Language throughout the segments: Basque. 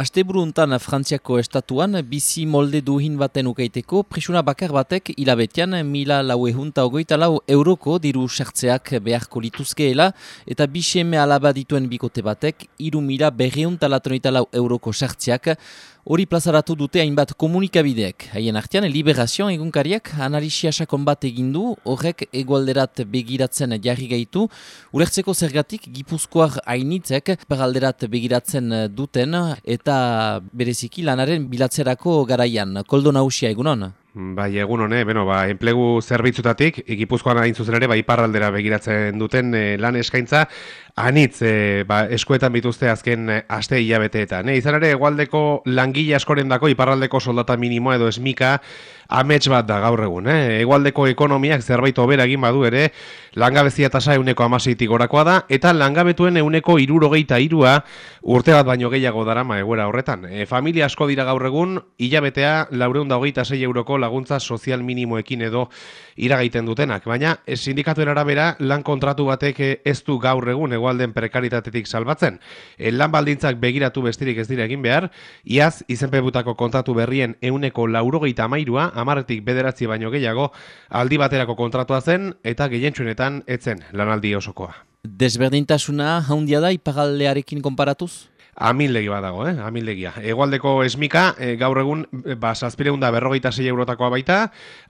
Asteburu untan Frantziako estatuan bizi molde duhin baten ukeiteko prisuna bakar batek hilabetian mila lau ehunta ogoita lau euroko diru sertzeak beharko lituzkeela eta biseme alaba dituen bikote batek iru mila berreunta latonita lau euroko sertzeak hori plazaratu dute hainbat komunikabideek. Haien artean, Liberazioan egunkariak analisia sakon bat egindu, horrek egualderat begiratzen jarri gaitu, ulertzeko zergatik gipuzkoar hainitzek peralderat begiratzen duten eta bereziki lanaren bilatzerako garaian. Koldo nausia egunon? Bai, egun hone, beno, ba, enplegu zerbitzutatik, ikipuzkoan hain zuzen ere, ba, iparraldera begiratzen duten e, lan eskaintza, anitz, e, ba, eskuetan bituzte azken e, aste hilabeteetan. E, izan ere, egualdeko langile askoren dako, iparraldeko soldata minimo edo esmika, amets bat da gaur egun. Eh? Egualdeko ekonomiak zerbait obera egin badu ere, langabezia tasa euneko amaseitik gorakoa da, eta langabetuen euneko irurogeita irua urte bat baino gehiago darama eguera horretan. E, familia asko dira gaur egun, hilabetea laureunda hogeita sei euroko laguntza sozial minimoekin edo iragaiten dutenak. Baina, sindikatuen arabera, lan kontratu batek ez du gaur egun egualden prekaritatetik salbatzen. E, lan baldintzak begiratu bestirik ez dira egin behar, iaz, izenpebutako kontratu berrien euneko laurogeita amairua, amaretik bederatzi baino gehiago, aldi baterako kontratua zen, eta gehientsuenetan etzen lanaldi osokoa. Desberdintasuna haundia da ipagaldearekin konparatuz? Amildegi bat dago, eh? Amildegia. Egoaldeko esmika, e, gaur egun, e, ba, saspireunda berrogeita zei eurotakoa baita,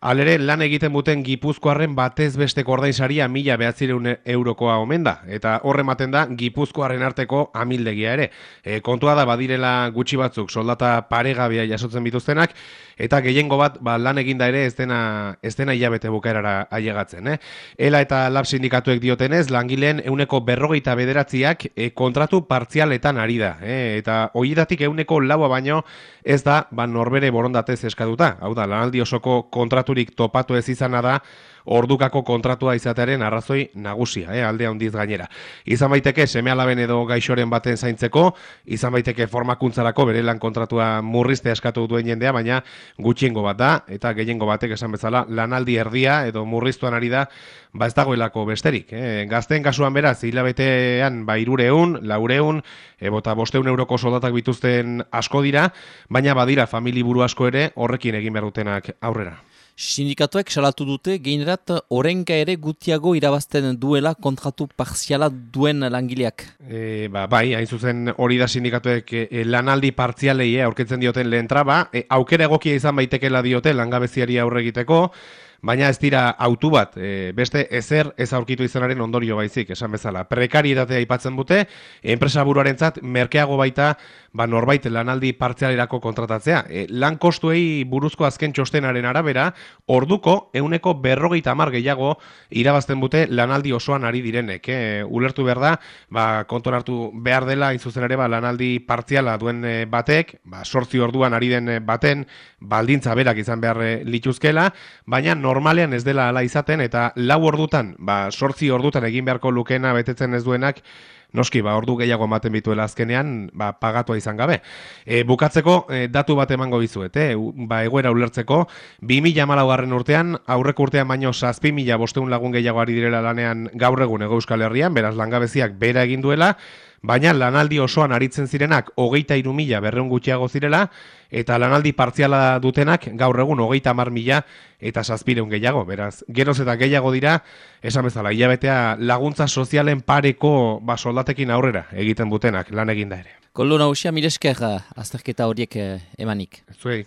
alere lan egiten buten gipuzkoarren batez beste kordainsari mila behatzireun eurokoa omen da. Eta horre maten da, gipuzkoarren arteko amildegia ere. E, kontua da, badirela gutxi batzuk, soldata paregabia jasotzen bituztenak, eta gehiengo bat, ba, lan eginda ere ez dena, ez dena hilabete bukaerara ailegatzen, eh? Ela eta lab sindikatuek diotenez, langileen euneko berrogeita bederatziak e, kontratu partzialetan ari da eh? eta horietatik euneko laua baino ez da ba, norbere borondatez eskaduta. Hau da, lanaldi osoko kontraturik topatu ez izana da, ordukako kontratua izatearen arrazoi nagusia, eh, alde handiz gainera. Izan baiteke seme alaben edo gaixoren baten zaintzeko, izan baiteke formakuntzarako bere lan kontratua murrizte eskatu duen jendea, baina gutxiengo bat da, eta gehiengo batek esan bezala lanaldi erdia edo murriztuan ari da, ba ez dagoelako besterik. Eh. Gazten kasuan beraz, hilabetean ba irureun, laureun, e, bota bosteun euroko soldatak bituzten asko dira, baina badira familiburu asko ere horrekin egin behar dutenak aurrera. Sindikatuek salatu dute geinerat orenka ere gutiago irabazten duela kontratu parziala duen langileak. E, ba, bai, hain zuzen hori da sindikatuek e, lanaldi partzialei e, aurketzen dioten lehen traba, e, aukera egokia izan baitekela diote langabeziari aurre egiteko, baina ez dira autu bat, e, beste ezer ez aurkitu izanaren ondorio baizik, esan bezala. Prekarietatea aipatzen dute, enpresa buruaren zat, merkeago baita, ba norbait lanaldi partzialerako kontratatzea. E, lan kostuei buruzko azken txostenaren arabera, orduko euneko berrogeita amar gehiago irabazten bute lanaldi osoan ari direnek. E, ulertu behar da, ba, konton hartu behar dela, inzuzen ere, ba, lanaldi partziala duen batek, ba, sortzi orduan ari den baten, baldintza berak izan behar lituzkela, baina normalean ez dela ala izaten eta lau ordutan, ba, sortzi ordutan egin beharko lukena betetzen ez duenak, noski, ba, ordu gehiago ematen bituela azkenean, ba, pagatua izan gabe. E, bukatzeko, e, datu bat emango bizuet, e, ba, egoera ulertzeko, 2000 garren urtean, aurrek urtean baino, sazpi mila bosteun lagun gehiago ari direla lanean gaur egun ego euskal herrian, beraz langabeziak bera egin duela, baina lanaldi osoan aritzen zirenak hogeita iru mila berreun gutxiago zirela, eta lanaldi partziala dutenak gaur egun hogeita mar mila eta zazpireun gehiago. Beraz, geroz eta gehiago dira, esan bezala, hilabetea laguntza sozialen pareko ba, soldatekin aurrera egiten dutenak lan eginda ere. Koldo nausia, mireskerra azterketa horiek eh, emanik. Zuei.